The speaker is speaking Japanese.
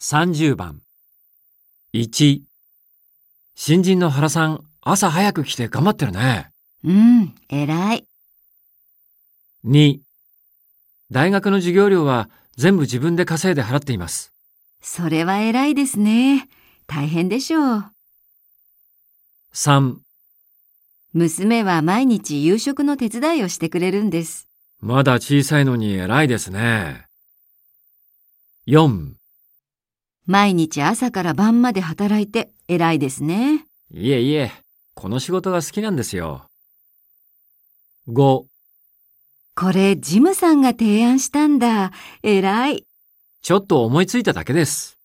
30番。1。新人の原さん、朝早く来て頑張ってるね。うん、偉い。2。大学の授業料は全部自分で稼いで払っています。それは偉いですね。大変でしょう。3。娘は毎日夕食の手伝いをしてくれるんです。まだ小さいのに偉いですね。4。毎日朝から晩まで働いて偉いですね。いえいえ、この仕事が好きなんですよ。5。これジムさんが提案したんだ。偉い。ちょっと思いついただけです。